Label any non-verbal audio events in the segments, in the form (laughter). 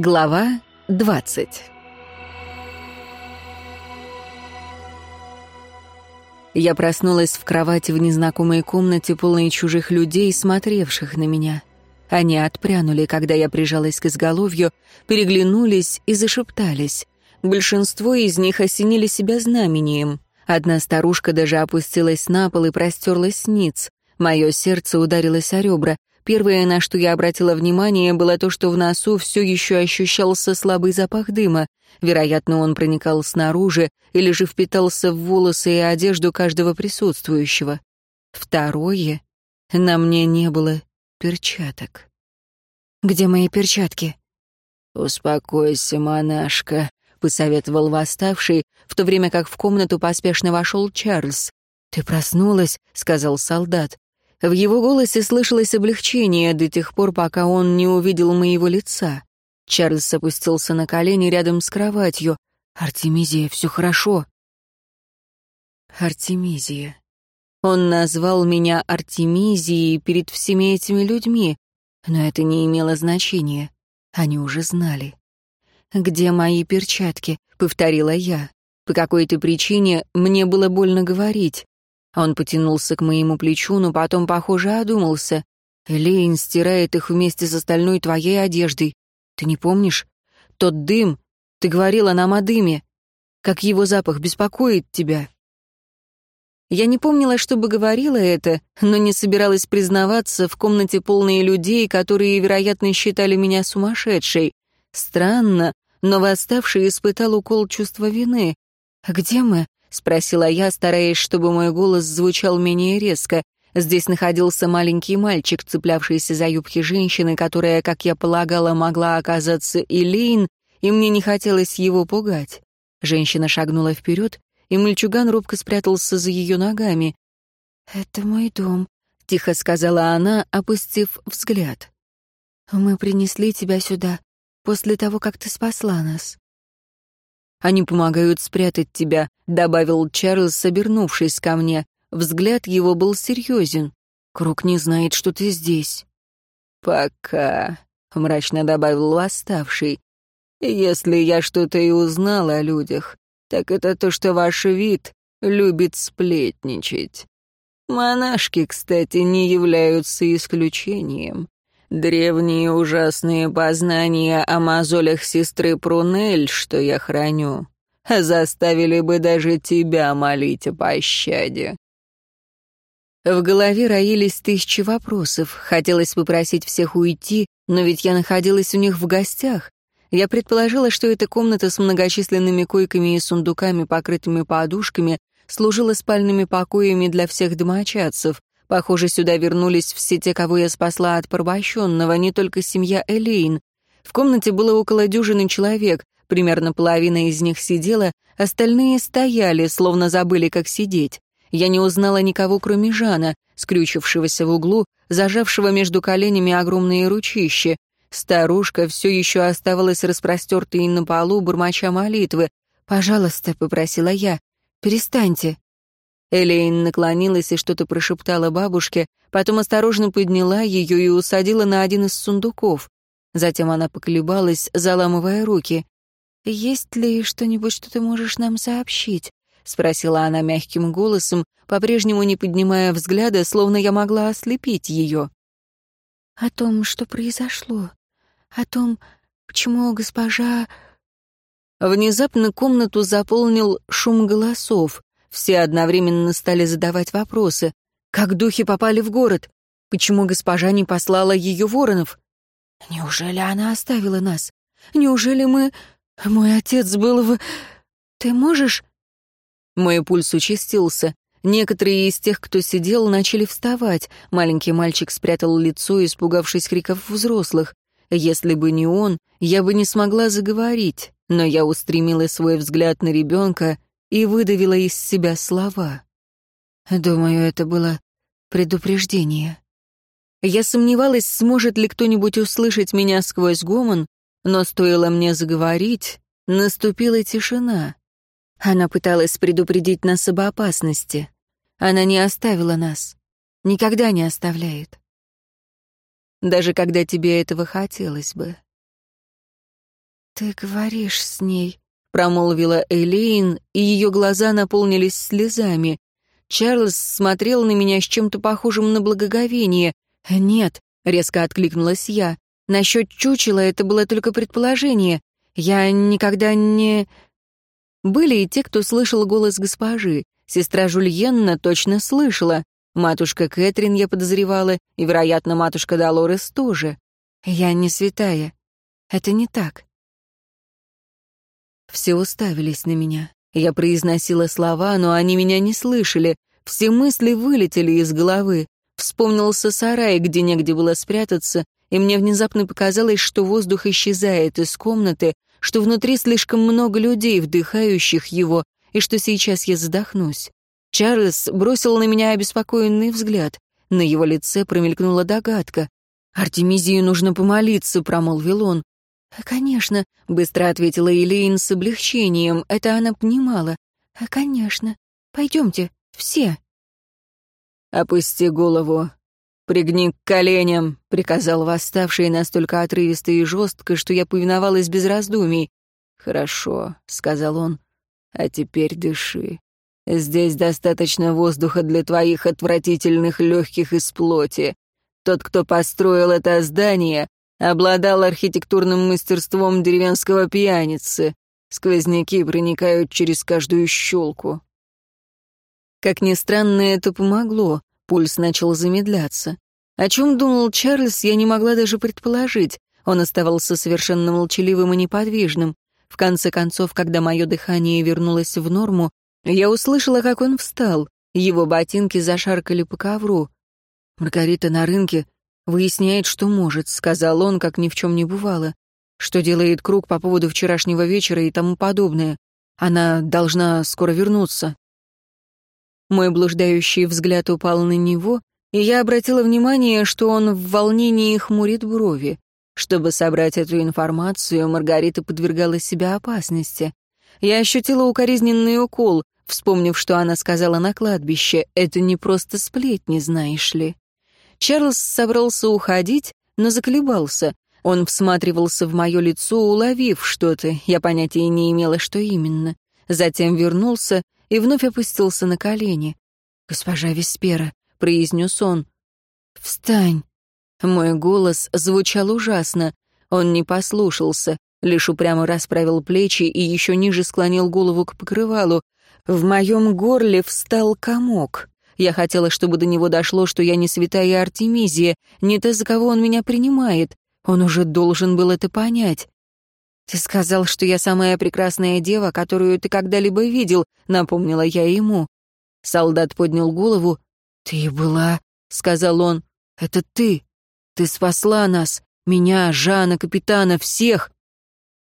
Глава 20 Я проснулась в кровати в незнакомой комнате, полной чужих людей, смотревших на меня. Они отпрянули, когда я прижалась к изголовью, переглянулись и зашептались. Большинство из них осенили себя знамением. Одна старушка даже опустилась на пол и простерлась ниц. Мое сердце ударилось о ребра. Первое, на что я обратила внимание, было то, что в носу все еще ощущался слабый запах дыма. Вероятно, он проникал снаружи или же впитался в волосы и одежду каждого присутствующего. Второе, на мне не было перчаток. «Где мои перчатки?» «Успокойся, монашка», — посоветовал восставший, в то время как в комнату поспешно вошел Чарльз. «Ты проснулась», — сказал солдат. В его голосе слышалось облегчение до тех пор, пока он не увидел моего лица. Чарльз опустился на колени рядом с кроватью. «Артемизия, все хорошо». Артемизия. Он назвал меня Артемизией перед всеми этими людьми, но это не имело значения. Они уже знали. «Где мои перчатки?» — повторила я. По какой-то причине мне было больно говорить. Он потянулся к моему плечу, но потом, похоже, одумался. Элейн стирает их вместе с остальной твоей одеждой. Ты не помнишь? Тот дым. Ты говорила нам о дыме. Как его запах беспокоит тебя. Я не помнила, чтобы говорила это, но не собиралась признаваться в комнате полной людей, которые, вероятно, считали меня сумасшедшей. Странно, но восставший испытал укол чувства вины. «Где мы?» — спросила я, стараясь, чтобы мой голос звучал менее резко. Здесь находился маленький мальчик, цеплявшийся за юбки женщины, которая, как я полагала, могла оказаться Илейн, и мне не хотелось его пугать. Женщина шагнула вперед, и мальчуган робко спрятался за ее ногами. «Это мой дом», — тихо сказала она, опустив взгляд. «Мы принесли тебя сюда после того, как ты спасла нас». Они помогают спрятать тебя», — добавил Чарльз, обернувшись ко мне. Взгляд его был серьезен. «Круг не знает, что ты здесь». «Пока», — мрачно добавил восставший. «Если я что-то и узнал о людях, так это то, что ваш вид любит сплетничать. Монашки, кстати, не являются исключением. Древние ужасные познания о мозолях сестры Прунель, что я храню, заставили бы даже тебя молить о пощаде. В голове роились тысячи вопросов. Хотелось попросить всех уйти, но ведь я находилась у них в гостях. Я предположила, что эта комната с многочисленными койками и сундуками, покрытыми подушками, служила спальными покоями для всех домочадцев. Похоже, сюда вернулись все те, кого я спасла от порабощенного, не только семья Элейн. В комнате было около дюжины человек, примерно половина из них сидела, остальные стояли, словно забыли, как сидеть. Я не узнала никого, кроме Жана, скрючившегося в углу, зажавшего между коленями огромные ручища. Старушка все еще оставалась распростертой на полу, бормоча молитвы. «Пожалуйста», — попросила я, — «перестаньте». Элейн наклонилась и что-то прошептала бабушке, потом осторожно подняла ее и усадила на один из сундуков. Затем она поколебалась, заламывая руки. «Есть ли что-нибудь, что ты можешь нам сообщить?» — спросила она мягким голосом, по-прежнему не поднимая взгляда, словно я могла ослепить ее. «О том, что произошло. О том, почему госпожа...» Внезапно комнату заполнил шум голосов. Все одновременно стали задавать вопросы. Как духи попали в город? Почему госпожа не послала ее воронов? Неужели она оставила нас? Неужели мы... Мой отец был в... Ты можешь... Мой пульс участился. Некоторые из тех, кто сидел, начали вставать. Маленький мальчик спрятал лицо, испугавшись криков взрослых. Если бы не он, я бы не смогла заговорить, но я устремила свой взгляд на ребенка и выдавила из себя слова. Думаю, это было предупреждение. Я сомневалась, сможет ли кто-нибудь услышать меня сквозь гомон, но стоило мне заговорить, наступила тишина. Она пыталась предупредить нас об опасности. Она не оставила нас. Никогда не оставляет. Даже когда тебе этого хотелось бы. «Ты говоришь с ней», — промолвила Элейн, и ее глаза наполнились слезами. Чарльз смотрел на меня с чем-то похожим на благоговение. «Нет», — резко откликнулась я, — «насчет чучела это было только предположение. Я никогда не...» Были и те, кто слышал голос госпожи. Сестра Жульенна точно слышала. Матушка Кэтрин я подозревала, и, вероятно, матушка Долорес тоже. Я не святая. Это не так. Все уставились на меня. Я произносила слова, но они меня не слышали. Все мысли вылетели из головы. Вспомнился сарай, где негде было спрятаться, и мне внезапно показалось, что воздух исчезает из комнаты, что внутри слишком много людей, вдыхающих его, и что сейчас я задохнусь. Чарльз бросил на меня обеспокоенный взгляд. На его лице промелькнула догадка. «Артемизию нужно помолиться», — промолвил он. «Конечно», — быстро ответила Элейн с облегчением. Это она понимала. «Конечно. Пойдемте, все». «Опусти голову. Пригни к коленям», — приказал восставший настолько отрывисто и жестко, что я повиновалась без раздумий. «Хорошо», — сказал он. «А теперь дыши. Здесь достаточно воздуха для твоих отвратительных легких из плоти. Тот, кто построил это здание, обладал архитектурным мастерством деревенского пьяницы. Сквозняки проникают через каждую щелку. Как ни странно, это помогло. Пульс начал замедляться. О чем думал Чарльз, я не могла даже предположить. Он оставался совершенно молчаливым и неподвижным. В конце концов, когда мое дыхание вернулось в норму, я услышала, как он встал. Его ботинки зашаркали по ковру. «Маргарита на рынке выясняет, что может», — сказал он, как ни в чем не бывало. «Что делает круг по поводу вчерашнего вечера и тому подобное. Она должна скоро вернуться». Мой блуждающий взгляд упал на него, и я обратила внимание, что он в волнении хмурит брови. Чтобы собрать эту информацию, Маргарита подвергала себя опасности. Я ощутила укоризненный укол, вспомнив, что она сказала на кладбище. Это не просто сплетни, знаешь ли. Чарльз собрался уходить, но заколебался. Он всматривался в мое лицо, уловив что-то. Я понятия не имела, что именно. Затем вернулся и вновь опустился на колени. «Госпожа Веспера», — произнес он, — «встань». Мой голос звучал ужасно. Он не послушался, лишь упрямо расправил плечи и еще ниже склонил голову к покрывалу. В моем горле встал комок. Я хотела, чтобы до него дошло, что я не святая Артемизия, не та, за кого он меня принимает. Он уже должен был это понять. «Ты сказал, что я самая прекрасная дева, которую ты когда-либо видел», — напомнила я ему. Солдат поднял голову. «Ты была», — сказал он. «Это ты. Ты спасла нас, меня, Жана, капитана, всех.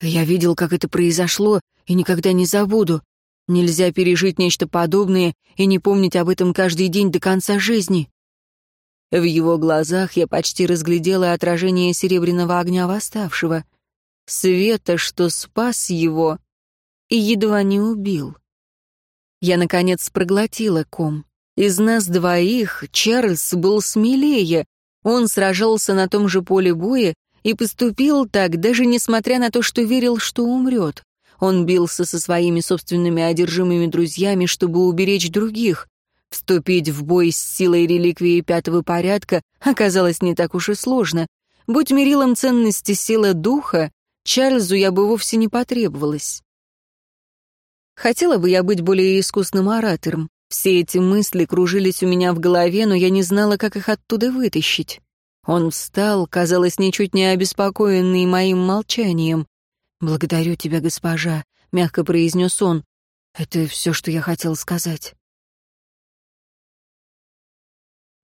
Я видел, как это произошло, и никогда не забуду. Нельзя пережить нечто подобное и не помнить об этом каждый день до конца жизни». В его глазах я почти разглядела отражение серебряного огня восставшего света, что спас его и едва не убил. Я, наконец, проглотила ком. Из нас двоих Чарльз был смелее. Он сражался на том же поле боя и поступил так, даже несмотря на то, что верил, что умрет. Он бился со своими собственными одержимыми друзьями, чтобы уберечь других. Вступить в бой с силой реликвии пятого порядка оказалось не так уж и сложно. Будь мерилом ценности сила духа, Чарльзу я бы вовсе не потребовалась. Хотела бы я быть более искусным оратором. Все эти мысли кружились у меня в голове, но я не знала, как их оттуда вытащить. Он встал, казалось, ничуть не обеспокоенный моим молчанием. «Благодарю тебя, госпожа», — мягко произнес он. «Это все, что я хотел сказать».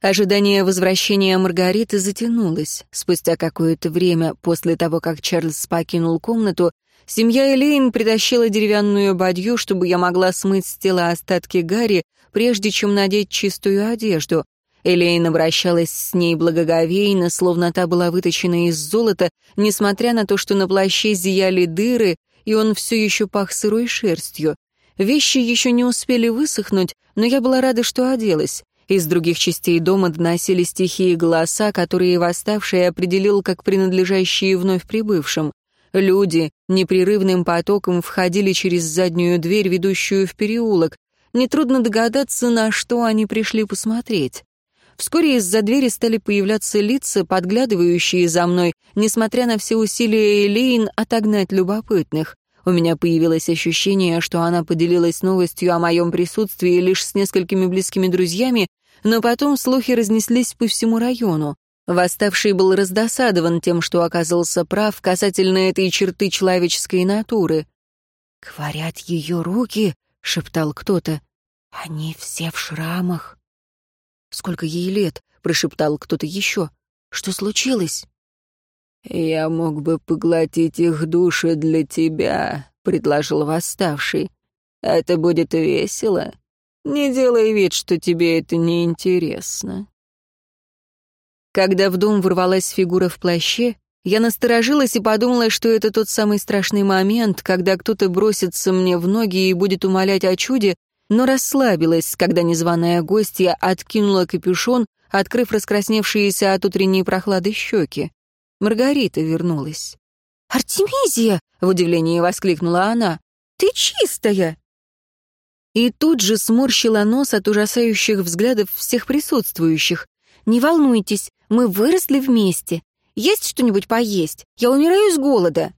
Ожидание возвращения Маргариты затянулось. Спустя какое-то время после того, как Чарльз покинул комнату, семья Элейн притащила деревянную бадью, чтобы я могла смыть с тела остатки Гарри, прежде чем надеть чистую одежду. Элейн обращалась с ней благоговейно, словно та была выточена из золота, несмотря на то, что на плаще зияли дыры, и он все еще пах сырой шерстью. Вещи еще не успели высохнуть, но я была рада, что оделась. Из других частей дома доносились тихие голоса, которые восставший определил как принадлежащие вновь прибывшим. Люди непрерывным потоком входили через заднюю дверь, ведущую в переулок. Нетрудно догадаться, на что они пришли посмотреть. Вскоре из-за двери стали появляться лица, подглядывающие за мной, несмотря на все усилия Элейн отогнать любопытных. У меня появилось ощущение, что она поделилась новостью о моем присутствии лишь с несколькими близкими друзьями, но потом слухи разнеслись по всему району. Восставший был раздосадован тем, что оказался прав касательно этой черты человеческой натуры. «Говорят, ее руки», — шептал кто-то, — «они все в шрамах». «Сколько ей лет?» — прошептал кто-то еще. «Что случилось?» «Я мог бы поглотить их души для тебя», — предложил восставший. «Это будет весело. Не делай вид, что тебе это не интересно». Когда в дом ворвалась фигура в плаще, я насторожилась и подумала, что это тот самый страшный момент, когда кто-то бросится мне в ноги и будет умолять о чуде, но расслабилась, когда незваная гостья откинула капюшон, открыв раскрасневшиеся от утренней прохлады щеки. Маргарита вернулась. «Артемизия!» — в удивлении воскликнула она. «Ты чистая!» И тут же сморщила нос от ужасающих взглядов всех присутствующих. «Не волнуйтесь, мы выросли вместе. Есть что-нибудь поесть? Я умираю с голода!»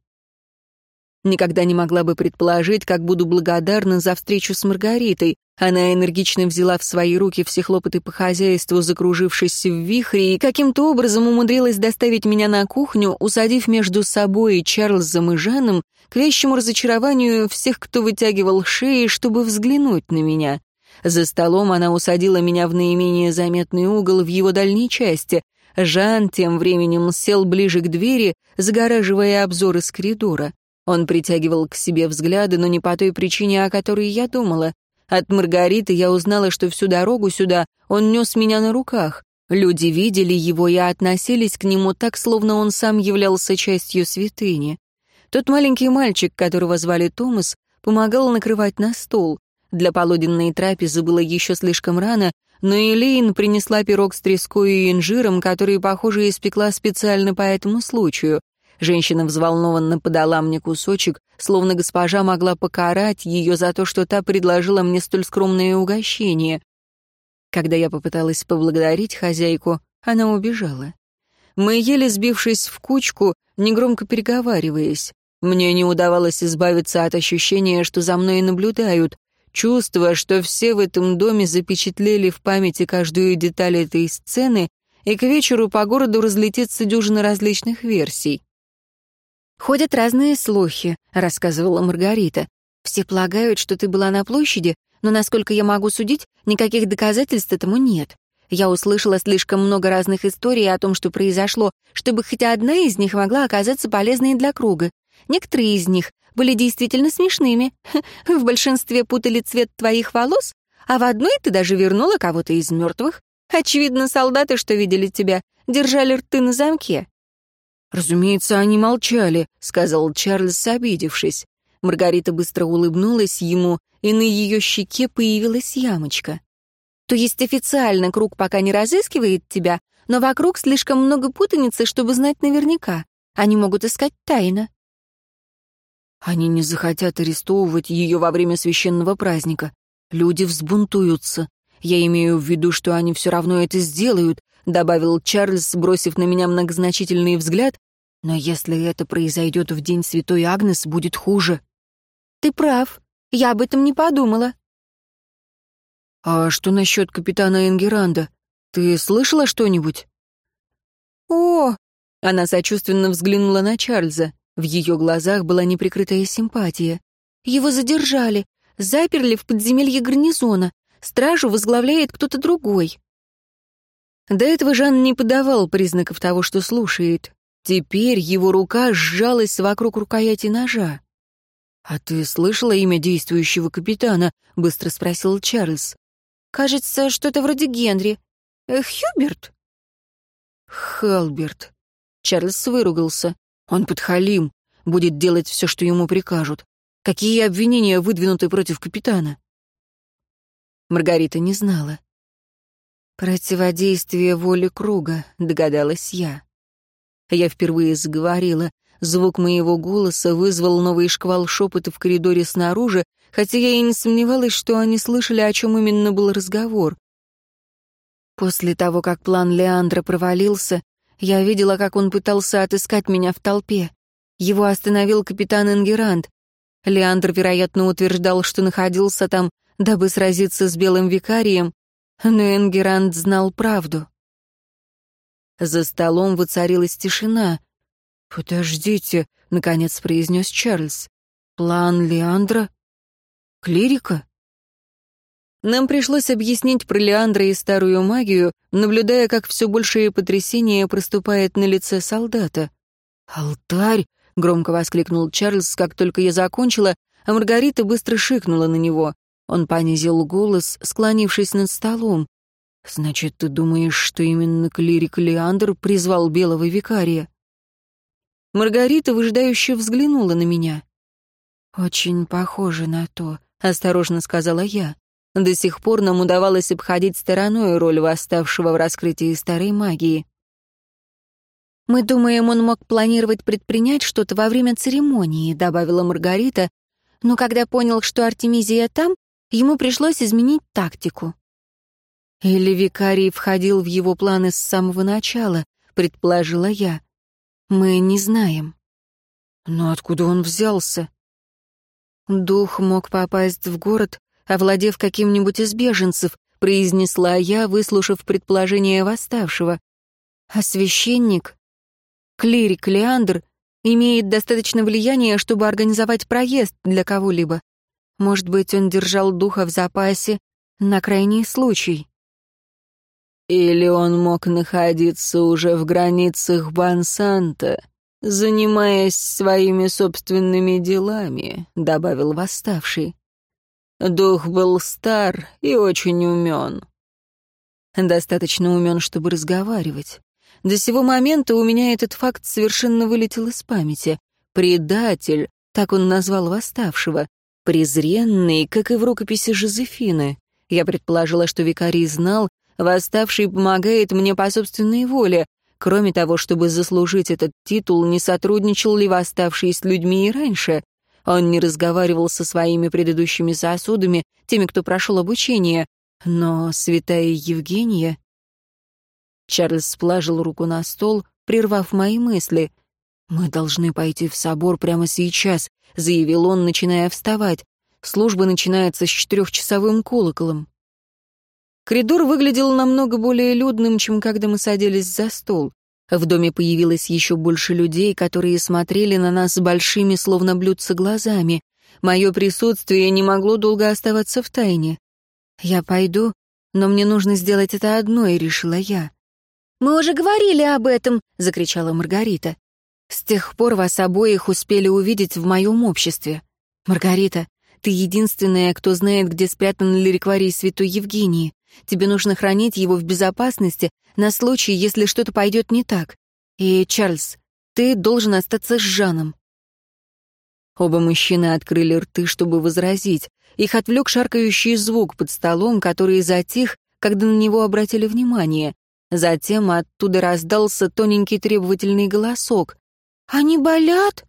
Никогда не могла бы предположить, как буду благодарна за встречу с Маргаритой. Она энергично взяла в свои руки все хлопоты по хозяйству, закружившись в вихре, и каким-то образом умудрилась доставить меня на кухню, усадив между собой и Чарльзом и Жаном, к вещему разочарованию всех, кто вытягивал шеи, чтобы взглянуть на меня. За столом она усадила меня в наименее заметный угол в его дальней части. Жан тем временем сел ближе к двери, загораживая обзор из коридора. Он притягивал к себе взгляды, но не по той причине, о которой я думала. От Маргариты я узнала, что всю дорогу сюда он нес меня на руках. Люди видели его и относились к нему так, словно он сам являлся частью святыни. Тот маленький мальчик, которого звали Томас, помогал накрывать на стол. Для полуденной трапезы было еще слишком рано, но Элейн принесла пирог с треской и инжиром, который, похоже, испекла специально по этому случаю. Женщина взволнованно подала мне кусочек, словно госпожа могла покарать ее за то, что та предложила мне столь скромное угощение. Когда я попыталась поблагодарить хозяйку, она убежала. Мы ели, сбившись в кучку, негромко переговариваясь. Мне не удавалось избавиться от ощущения, что за мной наблюдают, чувство, что все в этом доме запечатлели в памяти каждую деталь этой сцены, и к вечеру по городу разлетится дюжина различных версий. «Ходят разные слухи», — рассказывала Маргарита. «Все полагают, что ты была на площади, но, насколько я могу судить, никаких доказательств этому нет. Я услышала слишком много разных историй о том, что произошло, чтобы хоть одна из них могла оказаться полезной для круга. Некоторые из них были действительно смешными. (laughs) В большинстве путали цвет твоих волос, а в одной ты даже вернула кого-то из мертвых. Очевидно, солдаты, что видели тебя, держали рты на замке. «Разумеется, они молчали», — сказал Чарльз, обидевшись. Маргарита быстро улыбнулась ему, и на ее щеке появилась ямочка. «То есть официально круг пока не разыскивает тебя, но вокруг слишком много путаницы, чтобы знать наверняка. Они могут искать тайно». «Они не захотят арестовывать ее во время священного праздника. Люди взбунтуются. Я имею в виду, что они все равно это сделают, — добавил Чарльз, бросив на меня многозначительный взгляд, «но если это произойдет в день Святой Агнес, будет хуже». «Ты прав. Я об этом не подумала». «А что насчет капитана Энгеранда? Ты слышала что-нибудь?» «О!» — она сочувственно взглянула на Чарльза. В ее глазах была неприкрытая симпатия. «Его задержали, заперли в подземелье гарнизона. Стражу возглавляет кто-то другой». До этого Жан не подавал признаков того, что слушает. Теперь его рука сжалась вокруг рукояти ножа. «А ты слышала имя действующего капитана?» — быстро спросил Чарльз. «Кажется, что-то вроде Генри. Хьюберт?» «Халберт». Чарльз выругался. «Он подхалим, будет делать все, что ему прикажут. Какие обвинения выдвинуты против капитана?» Маргарита не знала. «Противодействие воле круга», — догадалась я. Я впервые заговорила. Звук моего голоса вызвал новый шквал шепота в коридоре снаружи, хотя я и не сомневалась, что они слышали, о чем именно был разговор. После того, как план Леандра провалился, я видела, как он пытался отыскать меня в толпе. Его остановил капитан Энгерант. Леандр, вероятно, утверждал, что находился там, дабы сразиться с белым викарием, но Энгерант знал правду. За столом воцарилась тишина — «Подождите», — наконец произнес Чарльз. «План Леандра? Клирика?» Нам пришлось объяснить про Леандра и старую магию, наблюдая, как все большее потрясение проступает на лице солдата. «Алтарь!» — громко воскликнул Чарльз, как только я закончила, а Маргарита быстро шикнула на него. Он понизил голос, склонившись над столом. «Значит, ты думаешь, что именно клирик Леандр призвал белого викария?» Маргарита выжидающе взглянула на меня. «Очень похоже на то», — осторожно сказала я. До сих пор нам удавалось обходить стороной роль восставшего в раскрытии старой магии. «Мы думаем, он мог планировать предпринять что-то во время церемонии», — добавила Маргарита, «но когда понял, что Артемизия там, ему пришлось изменить тактику». «Или викарий входил в его планы с самого начала», — предположила я. Мы не знаем. Но откуда он взялся? Дух мог попасть в город, овладев каким-нибудь из беженцев, произнесла я, выслушав предположение восставшего. А священник, клирик Леандр, имеет достаточно влияния, чтобы организовать проезд для кого-либо. Может быть, он держал духа в запасе на крайний случай. Или он мог находиться уже в границах Бансанта, занимаясь своими собственными делами, — добавил восставший. Дух был стар и очень умен. Достаточно умен, чтобы разговаривать. До сего момента у меня этот факт совершенно вылетел из памяти. Предатель, так он назвал восставшего, презренный, как и в рукописи Жозефины. Я предположила, что викарий знал, Восставший помогает мне по собственной воле. Кроме того, чтобы заслужить этот титул, не сотрудничал ли восставший с людьми и раньше? Он не разговаривал со своими предыдущими сосудами, теми, кто прошел обучение. Но святая Евгения... Чарльз сплажил руку на стол, прервав мои мысли. «Мы должны пойти в собор прямо сейчас», — заявил он, начиная вставать. «Служба начинается с четырехчасовым колоколом». Коридор выглядел намного более людным, чем когда мы садились за стол. В доме появилось еще больше людей, которые смотрели на нас большими, словно блюдца, глазами. Мое присутствие не могло долго оставаться в тайне. «Я пойду, но мне нужно сделать это одной», — решила я. «Мы уже говорили об этом», — закричала Маргарита. «С тех пор вас обоих успели увидеть в моем обществе. Маргарита, ты единственная, кто знает, где спрятан лирикварий Святой Евгении. Тебе нужно хранить его в безопасности на случай, если что-то пойдет не так. И, Чарльз, ты должен остаться с Жаном». Оба мужчины открыли рты, чтобы возразить. Их отвлек шаркающий звук под столом, который затих, когда на него обратили внимание. Затем оттуда раздался тоненький требовательный голосок. «Они болят?»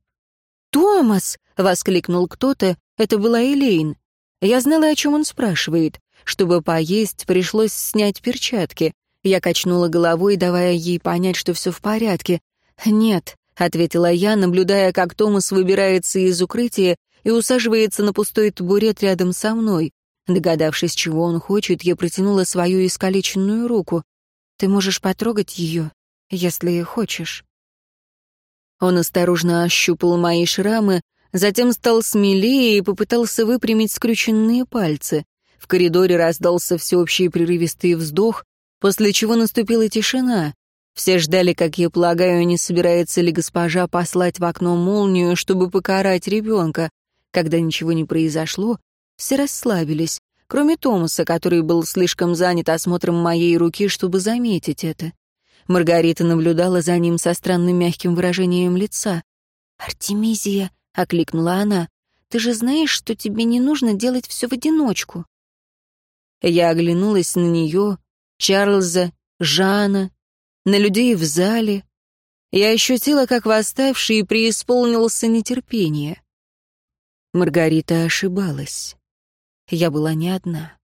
«Томас!» — воскликнул кто-то. Это была Элейн. Я знала, о чем он спрашивает. Чтобы поесть, пришлось снять перчатки. Я качнула головой, давая ей понять, что все в порядке. «Нет», — ответила я, наблюдая, как Томас выбирается из укрытия и усаживается на пустой табурет рядом со мной. Догадавшись, чего он хочет, я протянула свою искалеченную руку. «Ты можешь потрогать ее, если хочешь». Он осторожно ощупал мои шрамы, затем стал смелее и попытался выпрямить скрюченные пальцы. В коридоре раздался всеобщий прерывистый вздох, после чего наступила тишина. Все ждали, как я полагаю, не собирается ли госпожа послать в окно молнию, чтобы покарать ребенка. Когда ничего не произошло, все расслабились, кроме Томаса, который был слишком занят осмотром моей руки, чтобы заметить это. Маргарита наблюдала за ним со странным мягким выражением лица. «Артемизия», — окликнула она, — «ты же знаешь, что тебе не нужно делать все в одиночку». Я оглянулась на нее, Чарльза, Жана, на людей в зале. Я ощутила, как восставший преисполнился нетерпение. Маргарита ошибалась. Я была не одна.